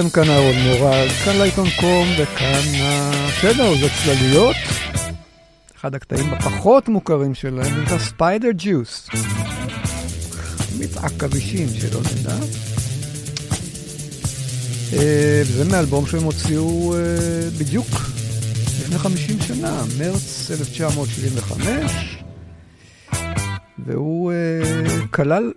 לכם, כאן אהרון מורג, כאן לעיתון קום וכאן בסדר, זה צלליות. אחד הקטעים הפחות מוכרים שלהם נקרא ספיידר ג'וס. מצעק כבישים שלא נדע. אה, זה מאלבום שהם הוציאו אה, בדיוק לפני 50 שנה, מרץ 1975, והוא אה, כלל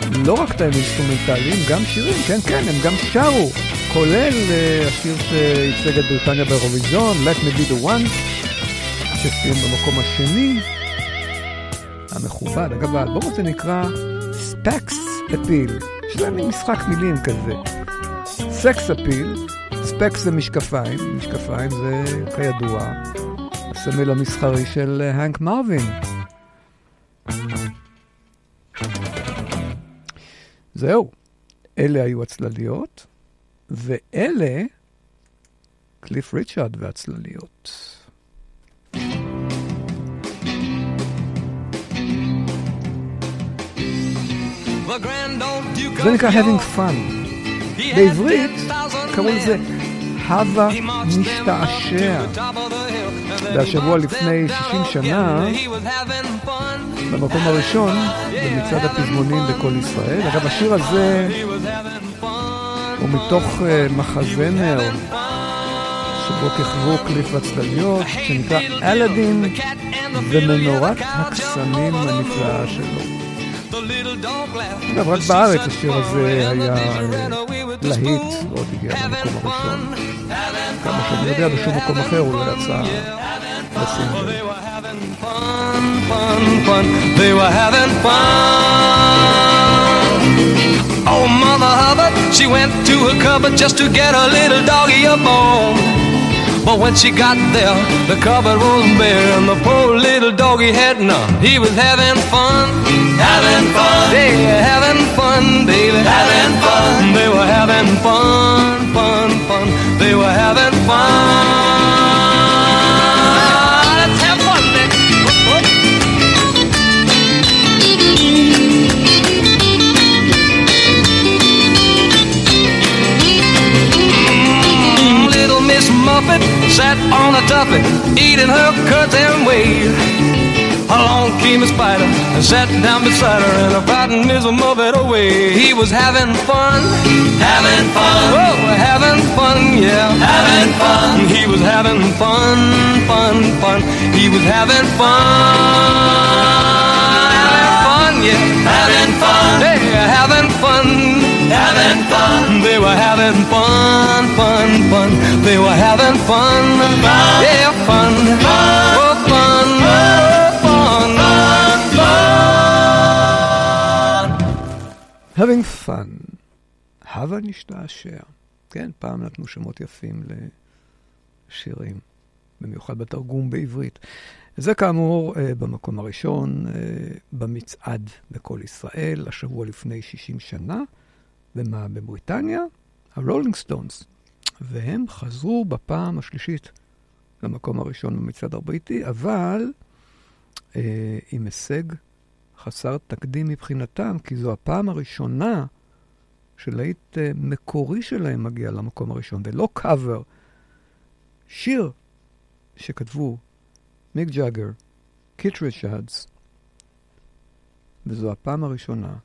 לא רק את האינסטרומנטליים, גם שירים, כן, כן, הם גם שרו, כולל uh, השיר שייצג את בריטניה באירוויזיון, Let me be the one, שסיים במקום השני, המכובד. אגב, האלבום הזה נקרא Specs Appeal, יש להם משחק מילים כזה. Sex Appeal, Specs זה משקפיים, משקפיים זה כידוע הסמל המסחרי של הנק מרווין. זהו, אלה היו הצלליות, ואלה קליף ריצ'רד והצלליות. זה נקרא having fun. בעברית קראו לזה הווה משתעשע. והשבוע לפני 60 שנה, במקום הראשון במצעד הפזמונים בכל ישראל. אגב, השיר הזה הוא מתוך uh, מחזמר שבו כיכבו קליף והצלליות, שנקרא אלאדין ומנורת הקסמים הנפלאה שלו. אגב, רק בארץ השיר הזה היה אה, להיט, ועוד הגיע למקום הראשון. כמה שאני יודע, בשום מקום אחר הוא לא יצא לסינגל. Oh, Mother Hubbard, she went to her cupboard just to get a little doggy a bone. But when she got there, the cupboard was bare and the poor little doggy had none. He was having fun, having fun. They were having fun, baby, having fun. They were having fun, fun, fun. They were having fun. Sat on a Fluffy eating her curds and whey. Along came a spider and sat down beside her and frightened his mother away. He was having fun, having fun, oh, having fun, yeah, having fun. He was having fun, fun, fun. He was having fun, having fun, fun, fun. They were having fun, yeah, fun, fun, oh, fun, fun. having fun, הבה נשתעשע. כן, פעם נתנו שמות יפים לשירים, במיוחד בתרגום בעברית. זה כאמור אה, במקום הראשון אה, במצעד בכל ישראל, השבוע לפני 60 שנה, ומה בבריטניה? הרולינג סטונס. והם חזרו בפעם השלישית למקום הראשון במצעד הבריטי, אבל אה, עם הישג חסר תקדים מבחינתם, כי זו הפעם הראשונה שלהיט אה, מקורי שלהם מגיע למקום הראשון, ולא קאבר, שיר שכתבו מיק ג'אגר, קיט ריצ'רדס, וזו הפעם הראשונה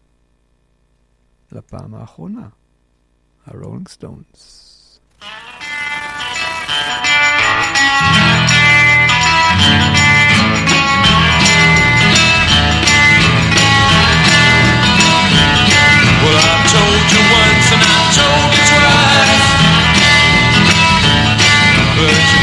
The Last Time, The Rolling Stones. Well, I told you once and I told you twice, but. you.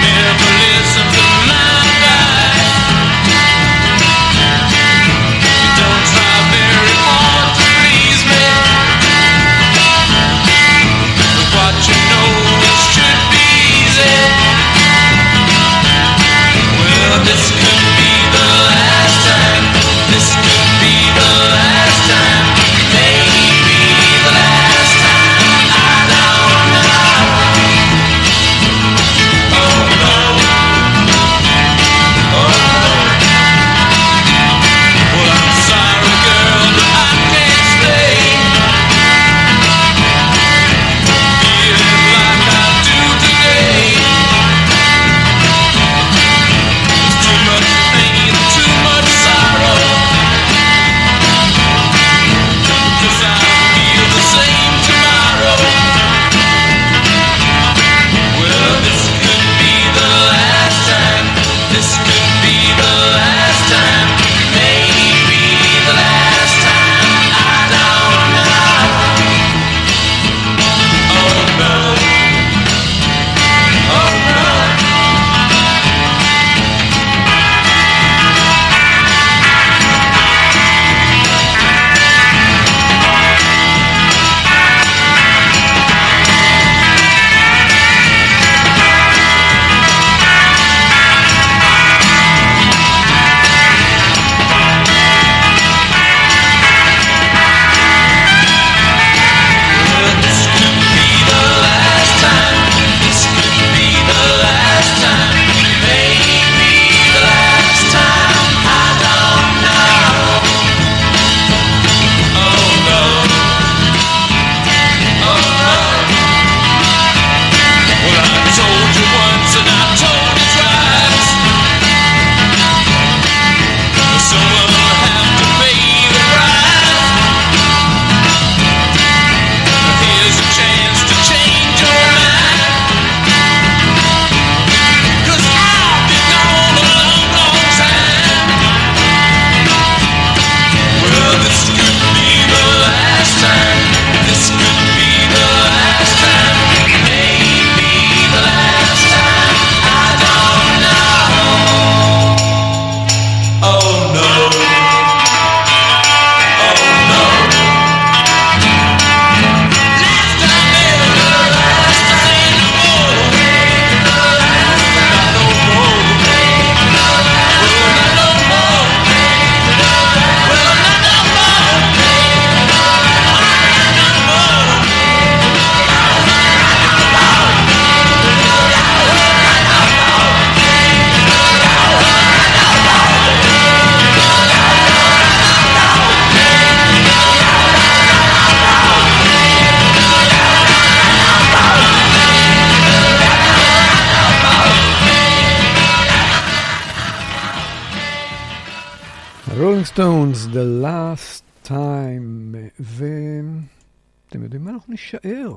סטונס, The Last Time, ואתם יודעים מה? אנחנו נישאר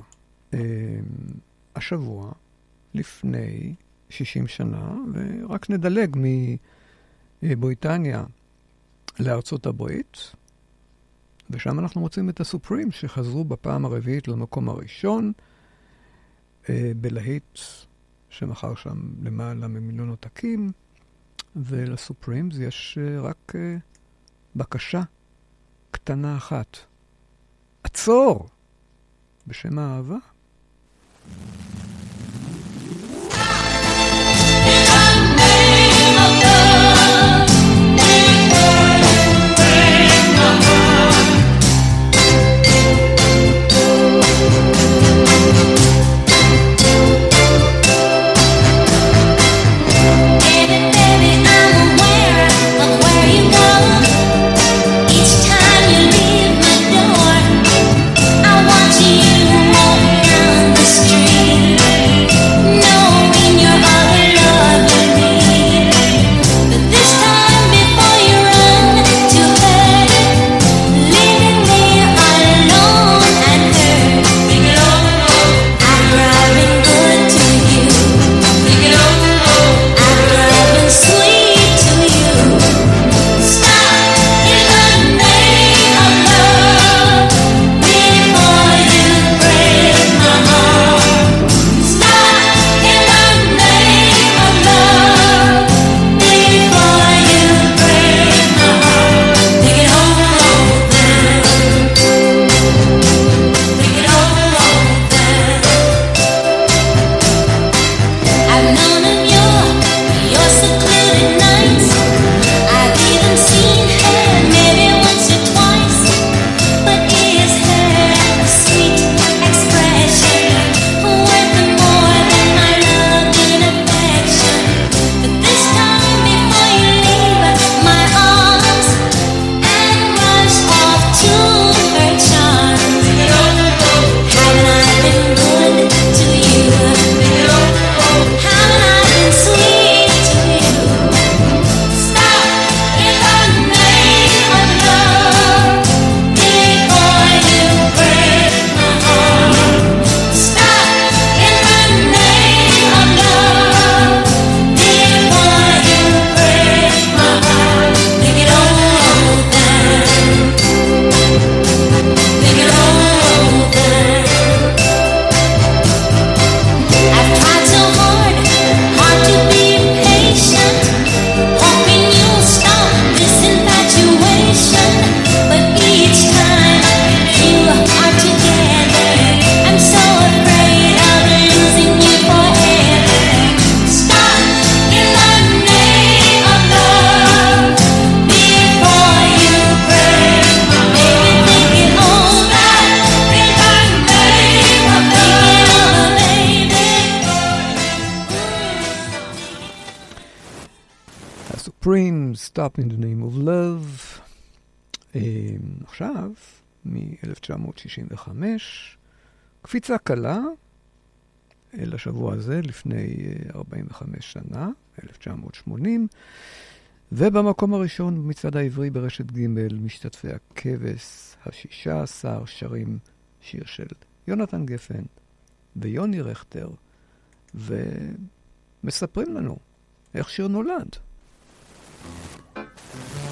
אה, השבוע לפני 60 שנה, ורק נדלג מבריטניה לארצות הברית, ושם אנחנו מוצאים את הסופרים שחזרו בפעם הרביעית למקום הראשון, אה, בלהיט שמכר שם למעלה ממיליון עותקים, ולסופרימס יש אה, רק אה, בקשה קטנה אחת. עצור! בשם האהבה. עכשיו, מ-1965, קפיצה קלה אל השבוע הזה, לפני 45 שנה, 1980, ובמקום הראשון במצעד העברי ברשת ג' משתתפי הכבש השישה עשר שרים שיר של יונתן גפן ויוני רכטר, ומספרים לנו איך שיר נולד. איך שיר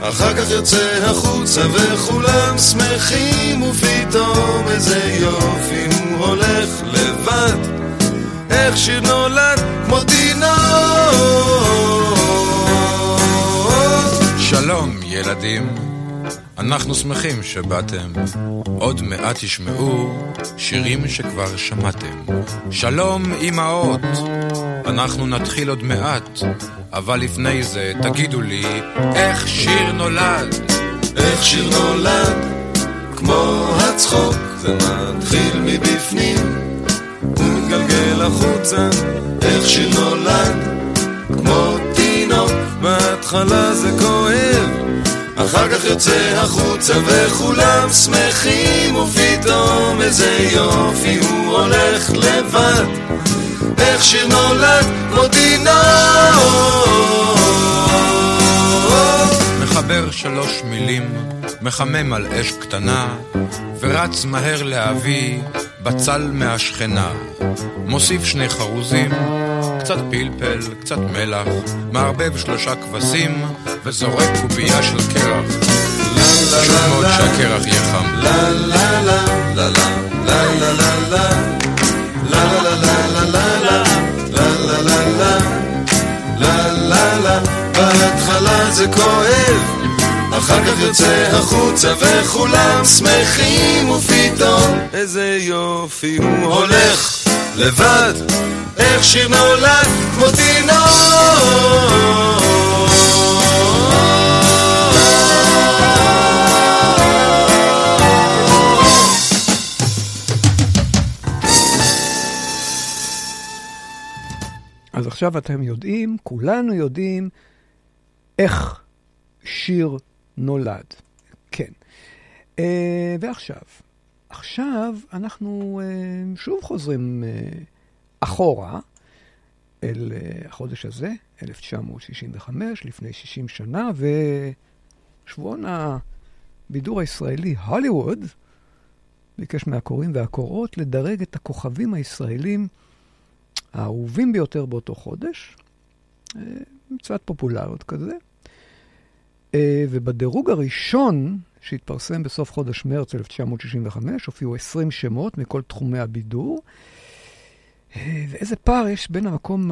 אחר כך יוצא החוצה וכולם שמחים ופתאום איזה יופי הוא הולך לבד. איך שיר נולד כמו תינוק שלום ילדים. אנחנו שמחים שבאתם. עוד מעט תשמעו שירים שכבר שמעתם. שלום אמהות אנחנו נתחיל עוד מעט אבל לפני זה תגידו לי איך שיר נולד? איך שיר נולד, כמו הצחוק, זה מתחיל מבפנים, ומתגלגל החוצה, איך שיר נולד, כמו תינוק, בהתחלה זה כואב, אחר כך יוצא החוצה וכולם שמחים, ופתאום איזה יופי הוא הולך לבד, איך שיר נולד, כמו תינוק. מחבר שלוש מילים, מחמם על אש קטנה, ורץ מהר להביא בצל מהשכנה. מוסיף שני חרוזים, קצת פלפל, קצת מלח, מערבב שלושה כבשים, וזורק קובייה של קרח. חשוב מאוד שהקרח יהיה חם. לה לה לה לה לה לה לה לה לה לה לה לה זה כואב. אחר כך יוצא החוצה וכולם שמחים ופתאום איזה יופי הוא הולך לבד. איך שיר נולד כמו אז עכשיו אתם יודעים, כולנו יודעים, איך שיר נולד. כן. Uh, ועכשיו, עכשיו אנחנו uh, שוב חוזרים uh, אחורה אל uh, החודש הזה, 1965, לפני 60 שנה, ושבועון הבידור הישראלי, הוליווד, ביקש מהקוראים והקוראות לדרג את הכוכבים הישראלים האהובים ביותר באותו חודש, מצוות פופולריות כזה. אה, ובדירוג הראשון, שהתפרסם בסוף חודש מרץ 1965, הופיעו 20 שמות מכל תחומי הבידור. אה, ואיזה פער יש בין המקום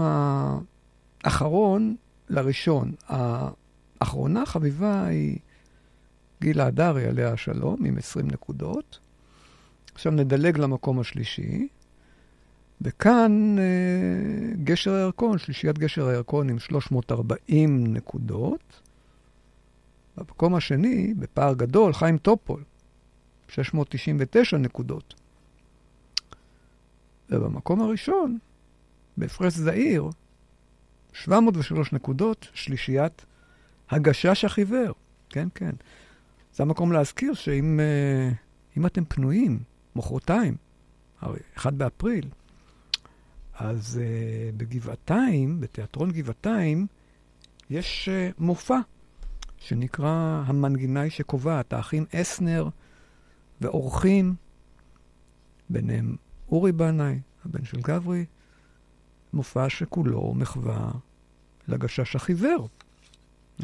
האחרון לראשון. האחרונה חביבה היא גילה הדרי, עליה השלום, עם 20 נקודות. עכשיו נדלג למקום השלישי, וכאן אה, גשר הירקון, שלישיית גשר הירקון עם 340 נקודות. במקום השני, בפער גדול, חיים טופול, 699 נקודות. ובמקום הראשון, בהפרש זעיר, 703 נקודות, שלישיית הגשש החיוור. כן, כן. זה המקום להזכיר שאם uh, אתם פנויים, מחרתיים, הרי 1 באפריל, אז uh, בגבעתיים, בתיאטרון גבעתיים, יש uh, מופע שנקרא המנגינאי שקובעת, האחים אסנר ואורחים, ביניהם אורי בנאי, הבן של גברי, מופע שכולו מחווה לגשש החיוור.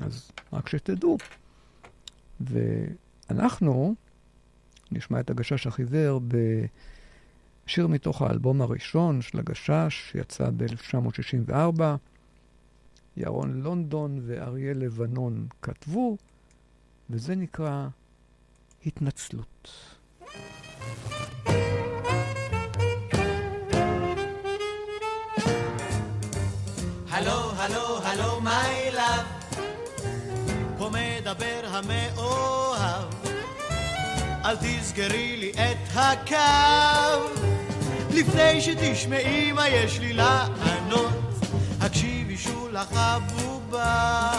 אז רק שתדעו. ואנחנו נשמע את הגשש החיוור בשיר מתוך האלבום הראשון של הגשש, שיצא ב-1964. ירון לונדון ואריה לבנון כתבו, וזה נקרא התנצלות. הלו, הלו, הלו, מי לב, פה מדבר המאוהב, אל תסגרי לי את הקו, לפני שתשמעי מה יש לי לענות. שולח הבובה,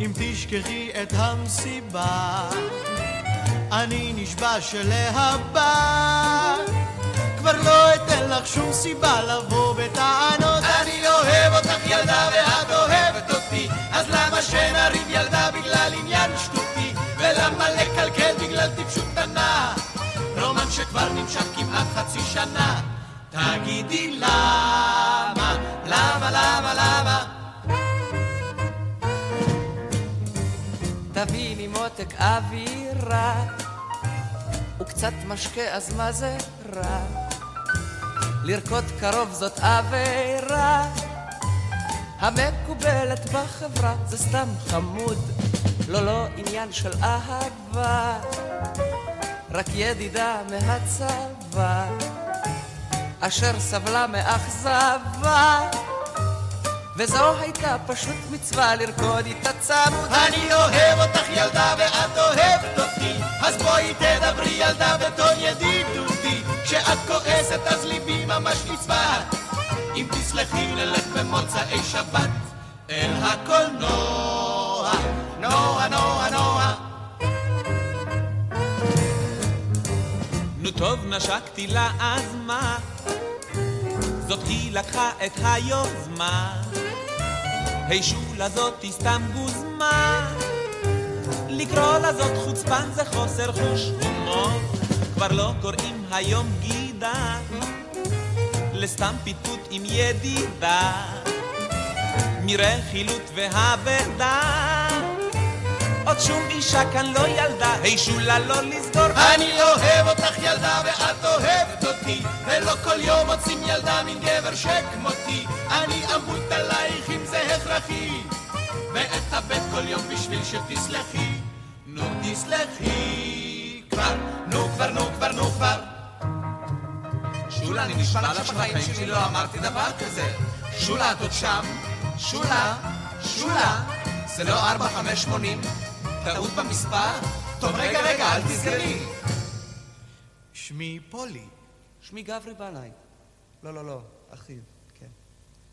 אם תשכחי את המסיבה, אני נשבע שלהבא, כבר לא אתן לך שום סיבה לבוא בטענות. אני אוהב אותך ילדה ואת אוהבת אותי, אז למה שנריב ילדה בגלל עניין שטותי, ולמה לקלקל בגלל טיפשות קטנה, רומן שכבר נמשך כמעט חצי שנה. תגידי למה, למה, למה, למה? תביני מותק אווירה, וקצת משקה אז מה זה רע? לרקוד קרוב זאת עבירה, המקובלת בחברה זה סתם חמוד, לא לא עניין של אהבה, רק ידידה מהצבא. אשר סבלה מאכזבה, וזו הייתה פשוט מצווה לרקוד איתה צמוד. אני אוהב אותך ילדה ואת אוהבת אותי, אז בואי תדברי ילדה בטון ידידותי, כשאת כועסת אז ליבי ממש נצבט, אם תסלחי נלך במוצאי שבת אל הקולנוע, נוע נוע נוע. נו טוב נשקתי לה אז מה? זאת היא לקחה את היוזמה. היי שולה זאת היא סתם גוזמה. לקרוא לה זאת חוצפן זה חוסר חוש הומור. כבר לא קוראים היום גידה, לסתם פיתות עם ידידה. מרכילות והאבדה. עוד שום אישה כאן לא ילדה, היי שולה לא לסגור. אני אוהב אותך ילדה ואת אוהבת אותי, ולא כל יום מוצאים ילדה מן גבר שכמותי. אני אמות עלייך אם זה הכרחי, ואתאבד כל יום בשביל שתסלחי. נו תסלחי כבר, נו כבר, נו כבר, נו כבר. שולה, אני נשבע לך שבחיים שלי לא אמרתי דבר כזה. שולה, את עוד שם? שולה, שולה, זה לא ארבע, חמש, שמונים. טעות במספר? טוב, רגע, רגע, אל תסגרי. שמי פולי. שמי גברי בנאי. לא, לא, לא, אחיו, כן.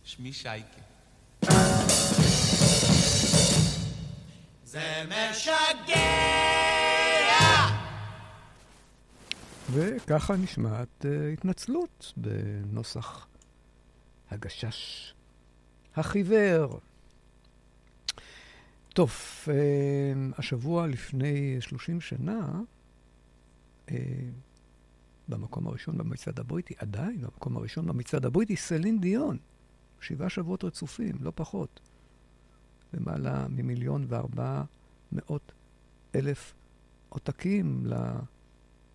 שמי שייקה. זה משגע! וככה נשמעת uh, התנצלות בנוסח הגשש החיוור. טוב, uh, השבוע לפני 30 שנה, uh, במקום הראשון במצעד הבריטי, עדיין במקום הראשון במצעד הבריטי, סלין דיון. שבעה שבועות רצופים, לא פחות. למעלה ממיליון וארבע מאות אלף עותקים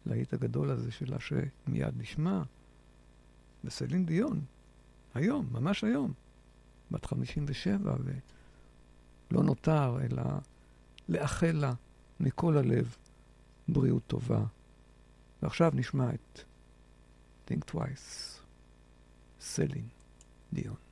להיט הגדול הזה שלה שמיד נשמע. וסלין דיון, היום, ממש היום, בת 57, ולא נותר אלא לאחל לה מכל הלב בריאות טובה. ועכשיו נשמע את Think Twice, סלין דיון.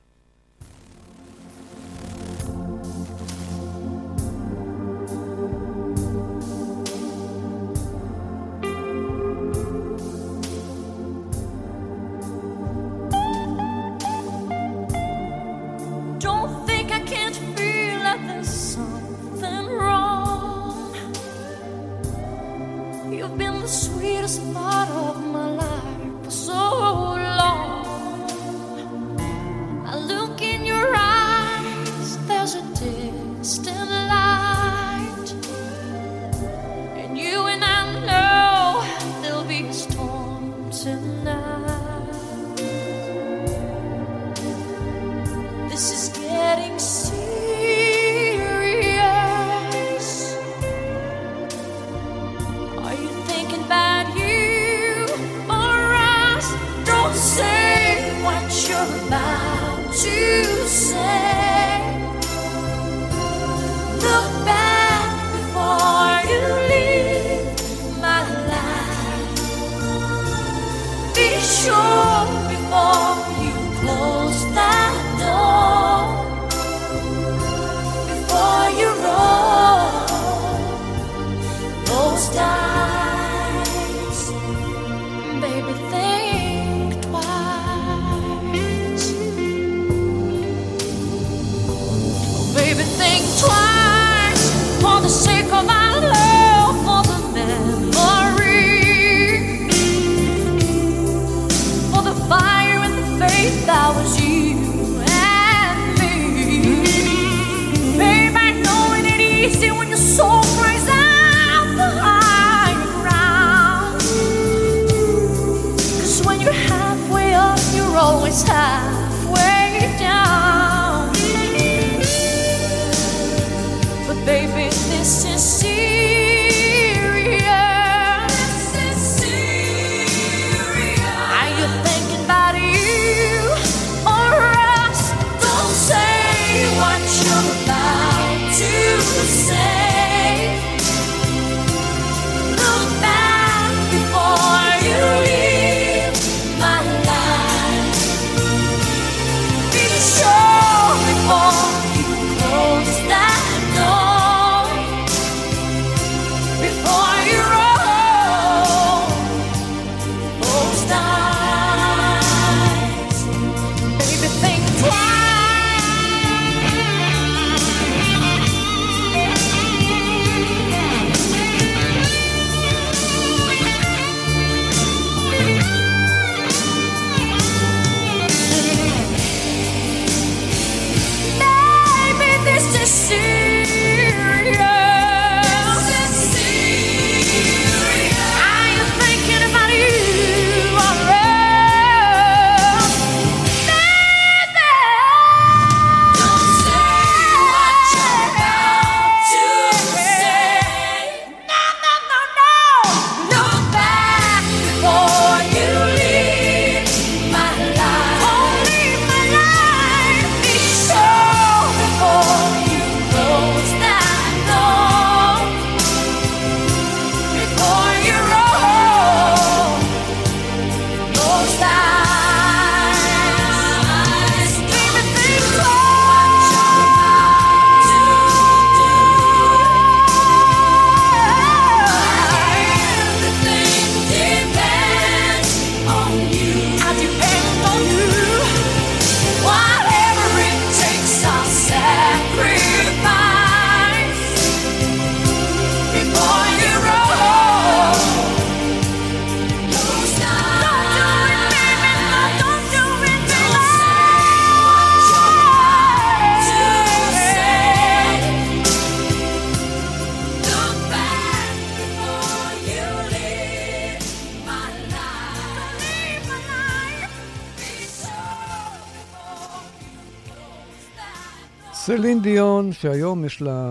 סלין דיון, שהיום יש לה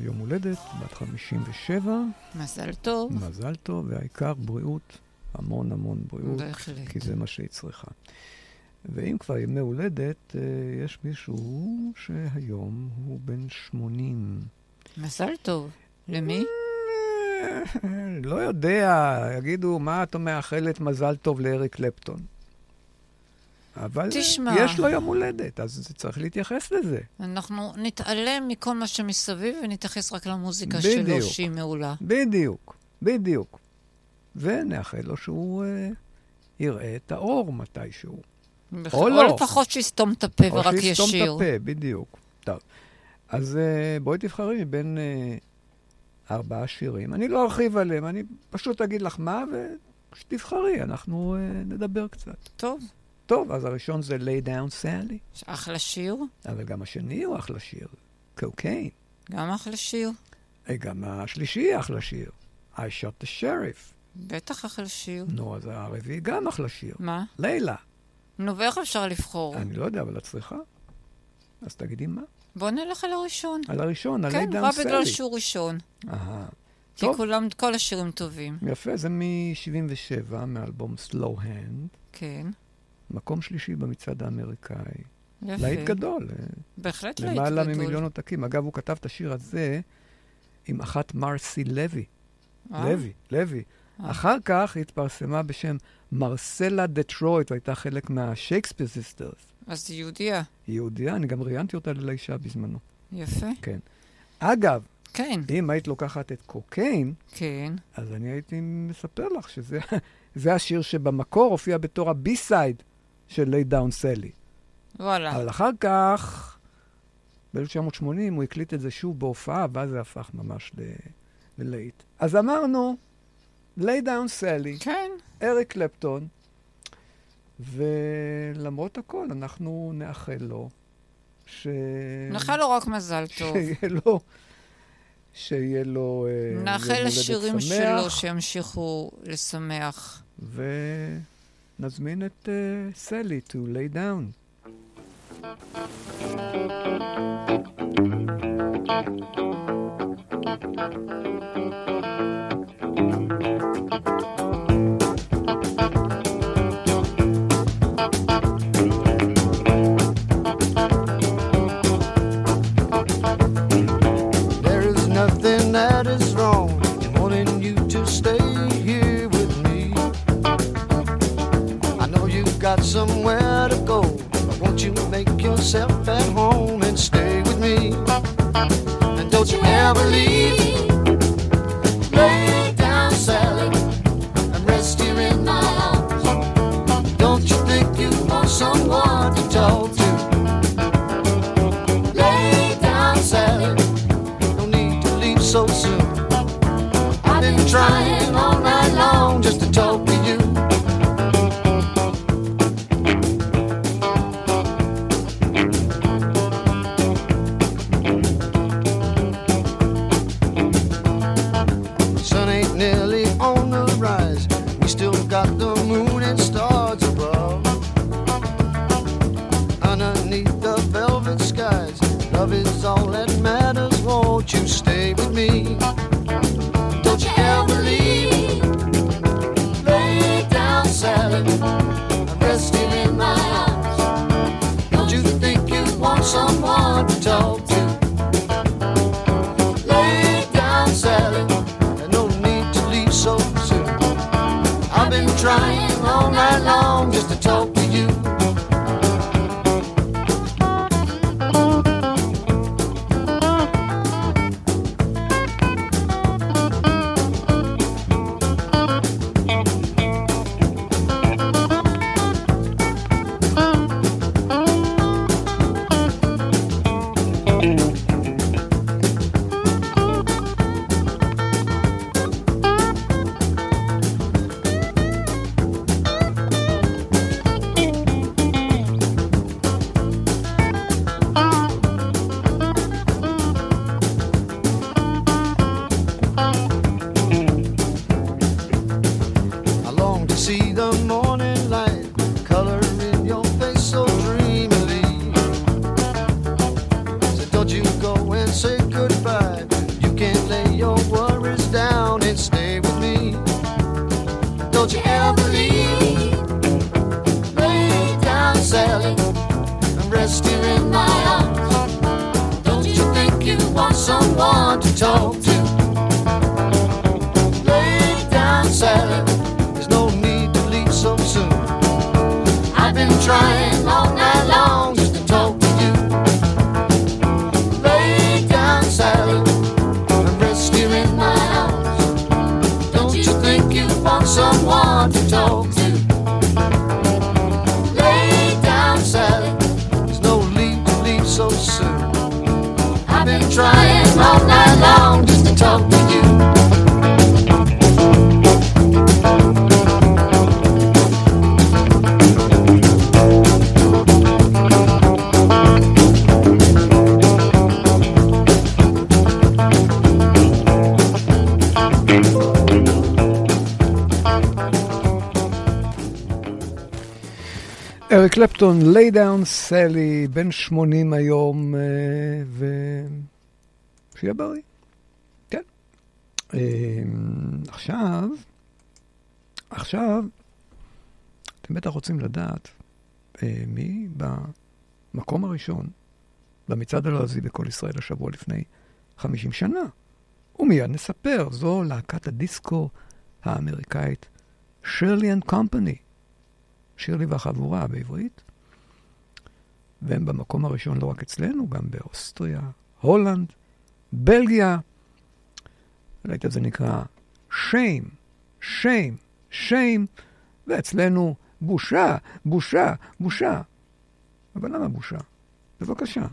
יום הולדת, בת 57, מזל טוב. מזל טוב, והעיקר בריאות, המון המון בריאות, בהחלט. כי זה מה שהיא צריכה. ואם כבר ימי הולדת, אה, יש מישהו שהיום הוא בן 80. מזל טוב. למי? אה, לא יודע, יגידו, מה את מאחלת מזל טוב לאריק קלפטון? אבל תשמע. יש לו יום הולדת, אז צריך להתייחס לזה. אנחנו נתעלם מכל מה שמסביב ונתייחס רק למוזיקה שלו, בדיוק. שהיא מעולה. בדיוק, בדיוק. ונאחל לו שהוא אה, יראה את האור מתישהו. בכ- או לא. לפחות שיסתום את הפה או ורק שיסתום ישיר. את הפה, בדיוק. טוב. אז אה, בואי תבחרי מבין אה, ארבעה שירים. אני לא ארחיב עליהם, אני פשוט אגיד לך מה, וכשתבחרי, אנחנו אה, נדבר קצת. טוב, טוב, אז הראשון זה Lay Down Sally, אחלה שיר. אבל גם השני הוא אחלה שיר, קוקיין. גם אחלה שיר. גם השלישי אחלה שיר, I Shot the Sheriff. בטח אחלה שיר. נו, אז הרביעי גם אחלה שיר. מה? לילה. נו, ואיך אפשר לבחור? אני לא יודע, אבל את צריכה. אז תגידי מה. בוא נלך על הראשון. על הראשון, על כן, Lay Down רק בגלל. שהוא ראשון. אהה. כי טוב. כולם, כל השירים טובים. יפה, זה מ-77, מאלבום Slowhand. כן, מקום שלישי במצעד האמריקאי. יפה. להיט גדול, אה, בהחלט להיט גדול. למעלה ממיליון עותקים. אגב, הוא כתב את השיר הזה עם אחת מרסי לוי. אה? לוי, לוי. אה. אחר כך היא התפרסמה בשם מרסלה דטרויט, והייתה חלק מהשייקספיר סיסטרס. אז היא יהודייה. היא יהודייה, אני גם ראיינתי אותה ללישה בזמנו. יפה. כן. אגב, כן, אם היית לוקחת את Cocaine, כן. אז אני הייתי מספר לך שזה זה השיר שבמקור הופיע בתור ה B-side של Lay Down Sally. וואלה. אבל אחר כך, ב-1980 הוא הקליט את זה שוב בהופעה, ואז זה הפך ממש ל- ללהיט. אז אמרנו, Lay Down Sally, כן. אריק קלפטון, ולמרות הכל, אנחנו נאחל לו ש... נאחל לו רק מזל טוב. שיהיה לו... שיהיה לו אה, נאחל לשירים שמח, שלו שימשיכו לשמח. ונזמין את אה, סלי to lay down. There somewhere to go, won't you make yourself at home and stay with me? And don't you ever leave. אריק קלפטון, Lay Down Sally, בן 80 היום, אה, ו... שיהיה בריא. כן. אה, עכשיו, עכשיו, אתם בטח רוצים לדעת אה, מי במקום הראשון במצעד הלועזי בקול ישראל השבוע לפני 50 שנה. ומיד נספר, זו להקת הדיסקו האמריקאית, שרלי אנד קומפני. שירלי והחבורה בעברית, והם במקום הראשון לא רק אצלנו, גם באוסטריה, הולנד, בלגיה. להיטב זה נקרא שיים, שיים, שיים, ואצלנו בושה, בושה, בושה. אבל למה בושה? בבקשה.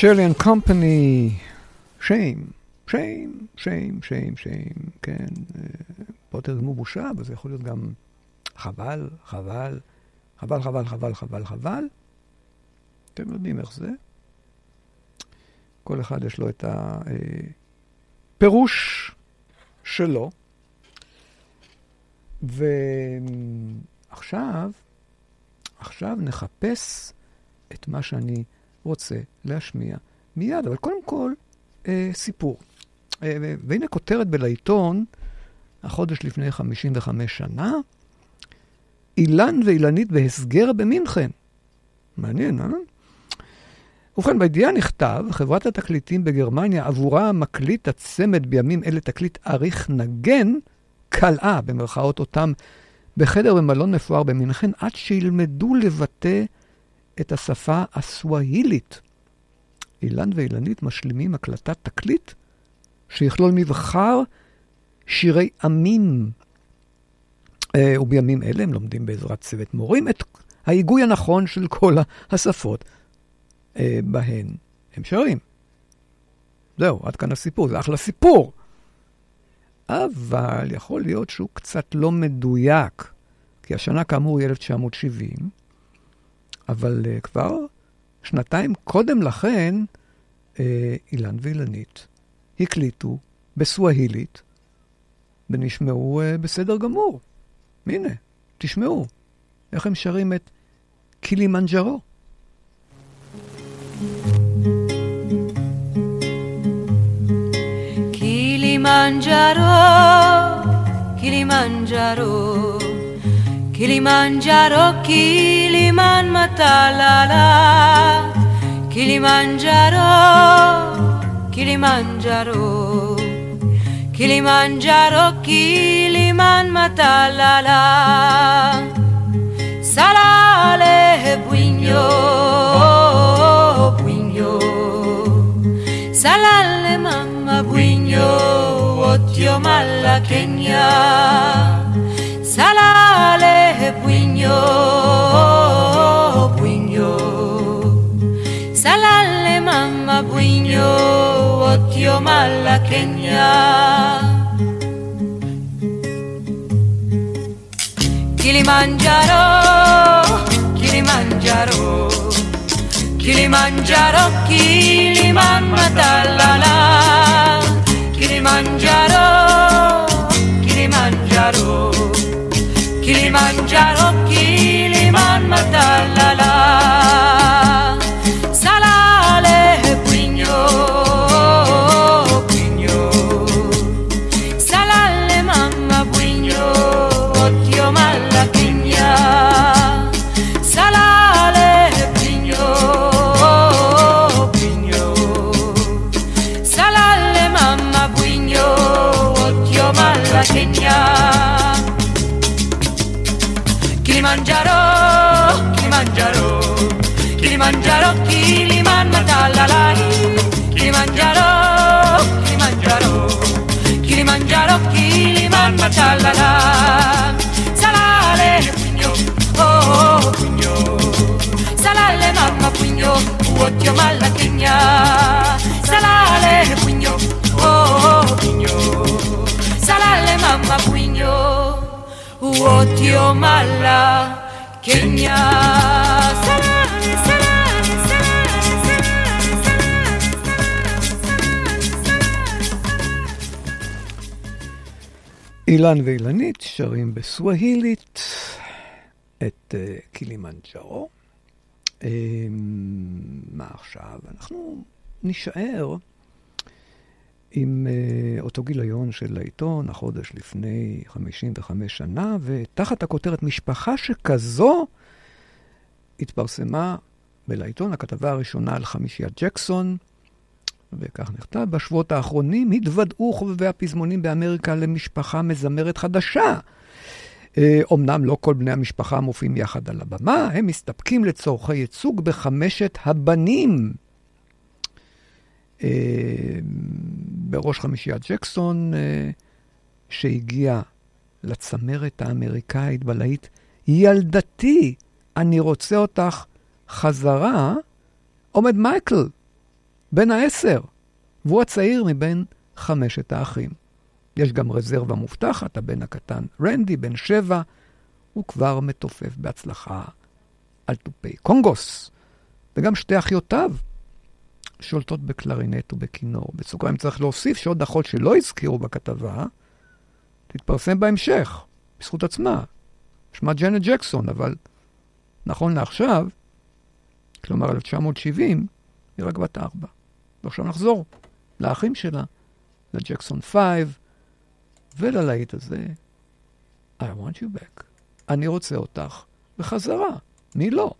שרלי אנד קומפני, שיים, שיים, שיים, שיים, שיים, כן. אה, פה תרגמו בושה, אבל זה יכול להיות גם חבל, חבל, חבל, חבל, חבל, חבל, חבל. אתם יודעים איך זה. כל אחד יש לו את הפירוש שלו. ועכשיו, עכשיו נחפש את מה שאני רוצה להשמיע מיד. אבל קודם כל, אה, סיפור. אה, והנה כותרת בלעיתון, החודש לפני 55 שנה, אילן ואילנית בהסגר במינכן. מעניין, אה? ובכן, בידיעה נכתב, חברת התקליטים בגרמניה, עבורה מקליט הצמד בימים אלה תקליט אריך נגן, קלעה, במרכאות אותם, בחדר במלון מפואר במינכן, עד שילמדו לבטא את השפה הסווהילית. אילן ואילנית משלימים הקלטת תקליט שיכלול מבחר שירי עמים. אה, ובימים אלה הם לומדים בעזרת צוות מורים את ההיגוי הנכון של כל השפות אה, בהן הם שרים. זהו, עד כאן הסיפור, זה אחלה סיפור. אבל יכול להיות שהוא קצת לא מדויק, כי השנה כאמור היא 1970, אבל uh, כבר שנתיים קודם לכן, uh, אילן ואילנית הקליטו בסווהילית ונשמעו uh, בסדר גמור. הנה, תשמעו איך הם שרים את קילימנג'רו. Kilimangiaro, Kilimangiaro, Kilimangiaro, Kiliman Matalala, Kilimangiaro, Kilimangiaro, Kilimangiaro, Kiliman Matalala, Salale Buigno, Buigno, Salale Mamma Buigno, Otio Malla Kenya, Salale Buigno, Buigno, Salale Mamma Buigno, Otio Malla Kenya. Kilimangiaro, Kilimangiaro, Kilimangiaro, Kiliman Matalala, Kilimangiaro, Kilimangiaro, mangiarò chi li man matalala. Salale pugno pugno salale mamma pugno ottio malla pugno Salale pugno, oh, oh pugno, Salale mamma pugno, uotio malla Kenya, Salale, Salale, Salale, אילן ואילנית שרים בסווהילית את uh, קילימנג'רו. Um, מה עכשיו? אנחנו נישאר עם uh, אותו גיליון של העיתון, החודש לפני 55 שנה, ותחת הכותרת משפחה שכזו התפרסמה בלעיתון הכתבה הראשונה על חמישיית ג'קסון, וכך נכתב, בשבועות האחרונים התוודעו חובבי הפזמונים באמריקה למשפחה מזמרת חדשה. אה, אמנם לא כל בני המשפחה מופיעים יחד על הבמה, הם מסתפקים לצורכי ייצוג בחמשת הבנים. אה, בראש חמישיית ג'קסון, אה, שהגיע לצמרת האמריקאית בלהיט, ילדתי, אני רוצה אותך חזרה, עומד מייקל, בן העשר, והוא הצעיר מבין חמשת האחים. יש גם רזרבה מובטחת, הבן הקטן רנדי, בן שבע, הוא כבר מתופף בהצלחה על תופי קונגוס. וגם שתי אחיותיו שולטות בקלרינט ובכינור. בסוגריים צריך להוסיף שעוד אחות שלא הזכירו בכתבה, תתפרסם בהמשך, בזכות עצמה. שמה ג'נט ג'קסון, אבל נכון לעכשיו, כלומר 1970, היא רק בת ארבע. ועכשיו נחזור לאחים שלה, לג'קסון 5, וללהיט הזה, I want you back. אני רוצה אותך בחזרה. מי לא?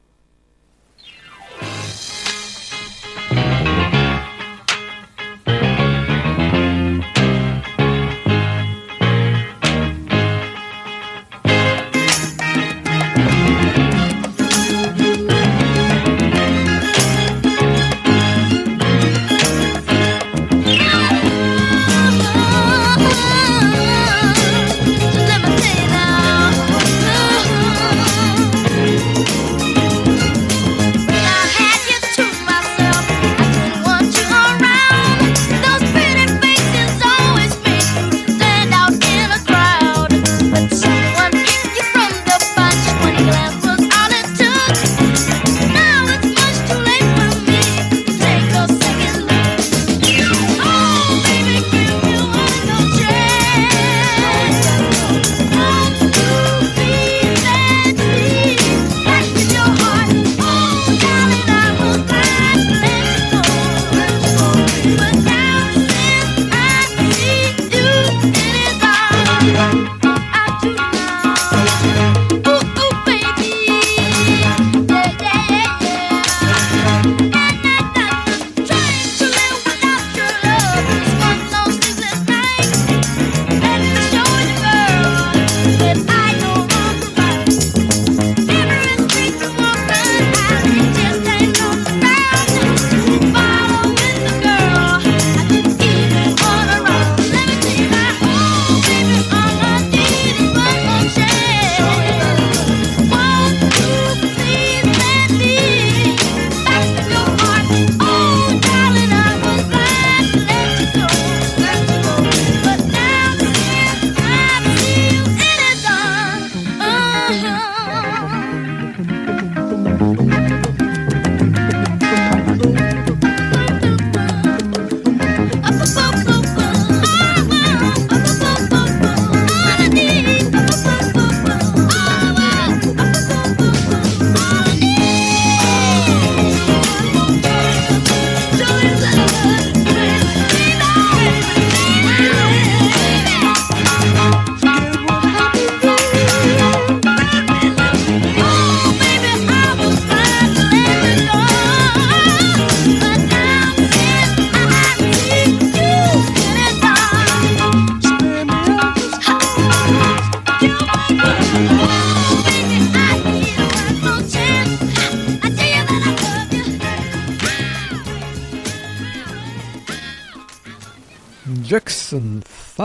ג'קסון 5,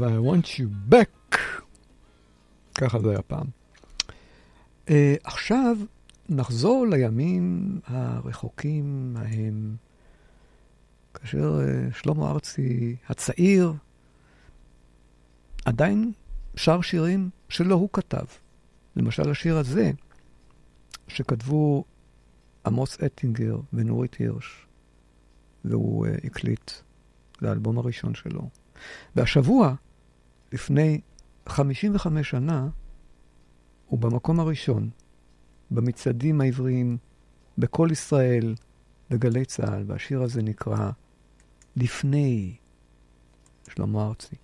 I want you back. ככה זה היה פעם. Uh, עכשיו נחזור לימים הרחוקים ההם, כאשר uh, שלמה ארצי הצעיר עדיין שר שירים שלא הוא כתב. למשל השיר הזה, שכתבו עמוס אטינגר ונורית הירש, והוא uh, הקליט לאלבום הראשון שלו. והשבוע, לפני 55 שנה, הוא במקום הראשון, במצעדים העבריים, בכל ישראל, בגלי צה"ל, והשיר הזה נקרא לפני שלמה ארצי.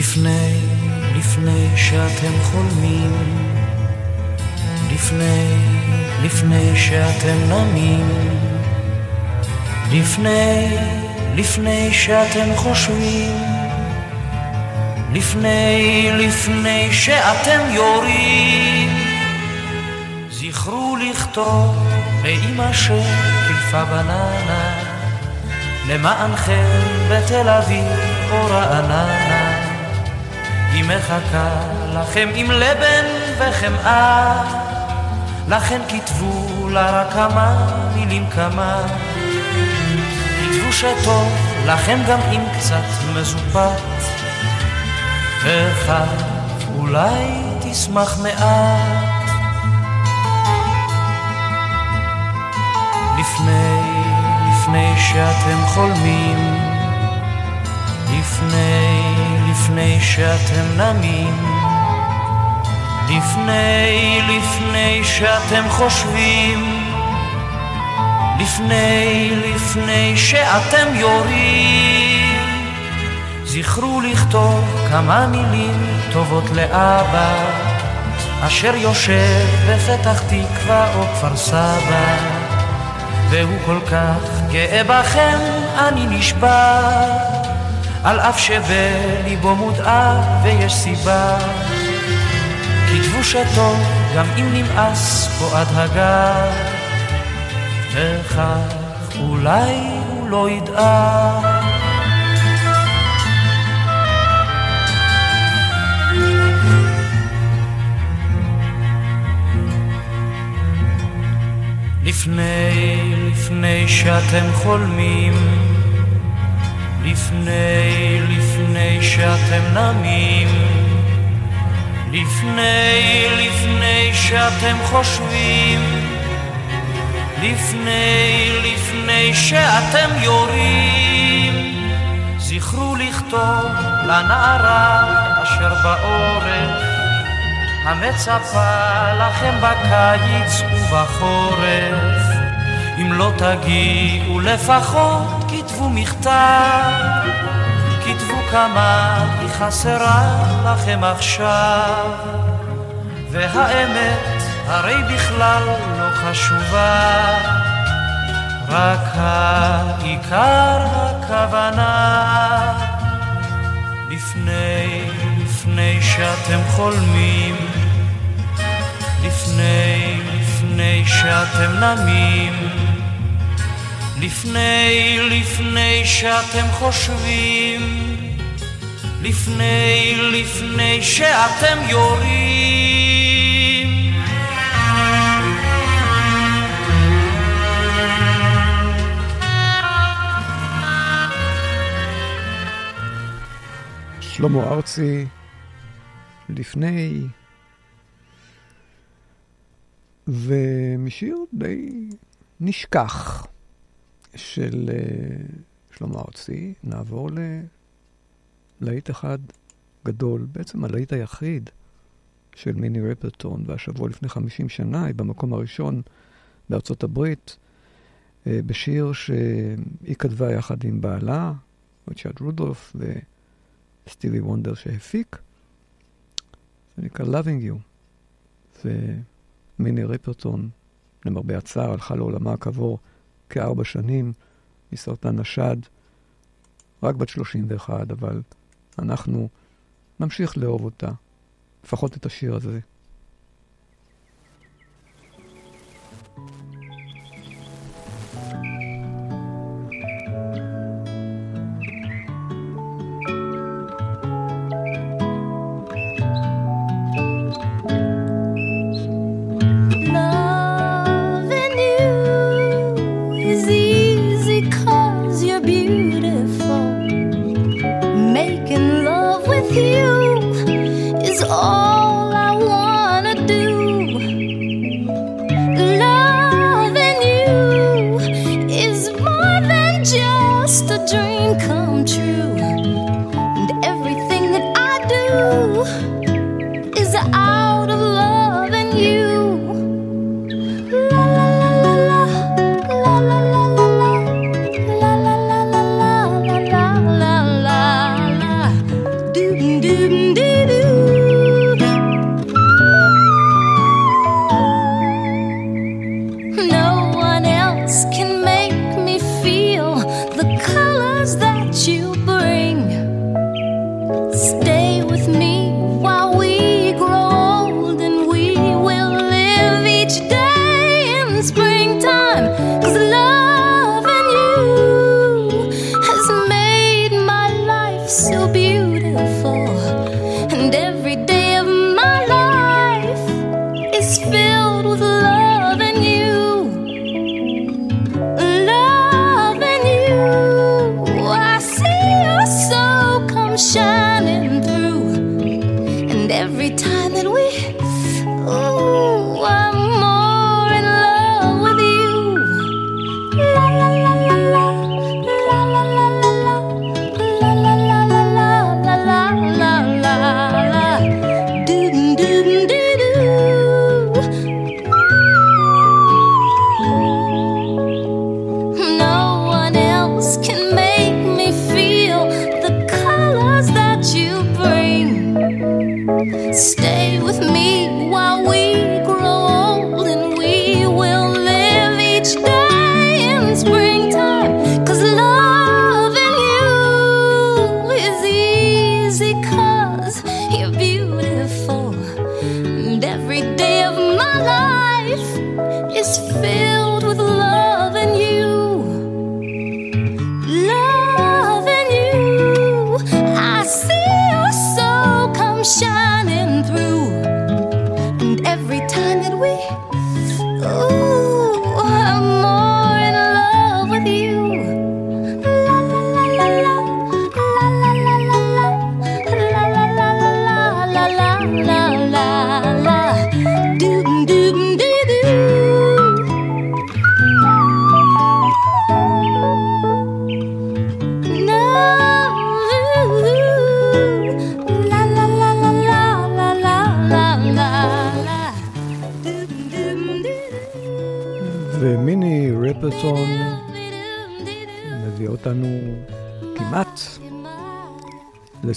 לפני, לפני שאתם חולמים, לפני, לפני שאתם נמים, לפני, לפני שאתם חושבים, לפני, לפני שאתם יורים, זכרו לכתוב לאמא שקילפה בננה, למענכם בתל אביב או רעננה. היא מחכה לכם עם לבן וחמאה, לכן כתבו לה רק כמה מילים כמה. כתבו שטוב לכם גם עם קצת מזופת, וכך אולי תשמח מעט. לפני, לפני שאתם חולמים, לפני, לפני שאתם נמים, לפני, לפני שאתם חושבים, לפני, לפני שאתם יורים, זכרו לכתוב כמה מילים טובות לאבא, אשר יושב בפתח תקווה או כפר סבא. והוא כל כך גאה בכם, אני נשבע, על אף שבליבו מודעה ויש סיבה. כתבו שטוב, גם אם נמאס פה עד הגר, וכך אולי הוא לא ידאג. לפני, לפני שאתם חולמים, לפני, לפני שאתם נמים, לפני, לפני שאתם חושבים, לפני, לפני שאתם יורים, זכרו לכתוב לנערה אשר בעורף המצפה לכם בקיץ ובחורף. אם לא תגיעו לפחות כתבו מכתב, כתבו כמה היא חסרה לכם עכשיו. והאמת הרי בכלל לא חשובה, רק העיקר הכוונה. לפני, לפני שאתם חולמים, לפני, לפני שאתם נמים, לפני, לפני שאתם חושבים, לפני, לפני שאתם יורים. שלמה ארצי, לפני, ומשיר די נשכח של אה, שלמה ארצי, נעבור ללהיט אחד גדול, בעצם הלהיט היחיד של מיני רפרטון, והשבוע לפני 50 שנה היא במקום הראשון בארצות הברית, אה, בשיר שהיא כתבה יחד עם בעלה, ריצ'רד רודולף, וסטיבי וונדר שהפיק. זה נקרא Loving You. ומיני ריפרטון, למרבה הצער, הלכה לעולמה כעבור כארבע שנים מסרטן השד, רק בת 31, אבל אנחנו נמשיך לאהוב אותה, לפחות את השיר הזה.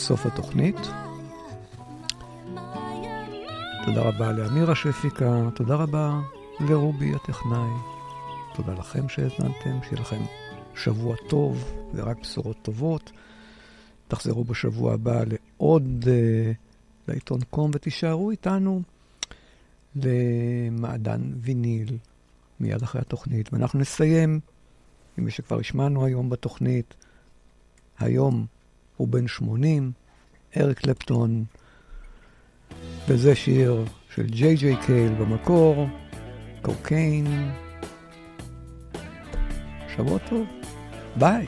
לסוף התוכנית. תודה רבה לאמירה שהפיקה, תודה רבה לרובי הטכנאי, תודה לכם שהאזנתם, שיהיה לכם שבוע טוב ורק בשורות טובות. תחזרו בשבוע הבא לעוד uh, לעיתון קום ותישארו איתנו למעדן ויניל מיד אחרי התוכנית. ואנחנו נסיים עם מי שכבר השמענו היום בתוכנית. היום הוא בן 80, אריק קלפטון, וזה שיר של ג'יי ג'יי קייל במקור, קוקיין. שבוע טוב, ביי.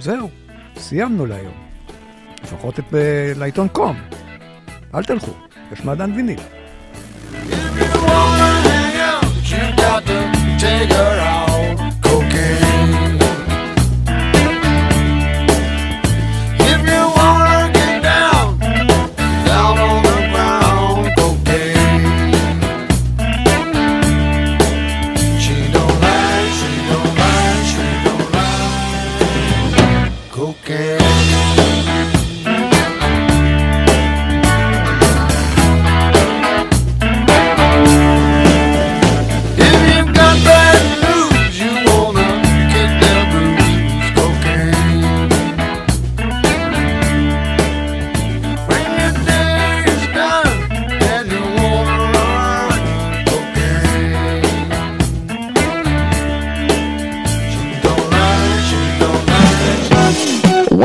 זהו, סיימנו להיום. לפחות את, ב- לעיתון קום. אל תלכו, יש מעדן ויניל. Take her out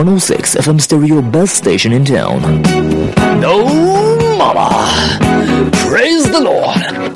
106 FM Stereo best station in town. No, mama. Praise the Lord.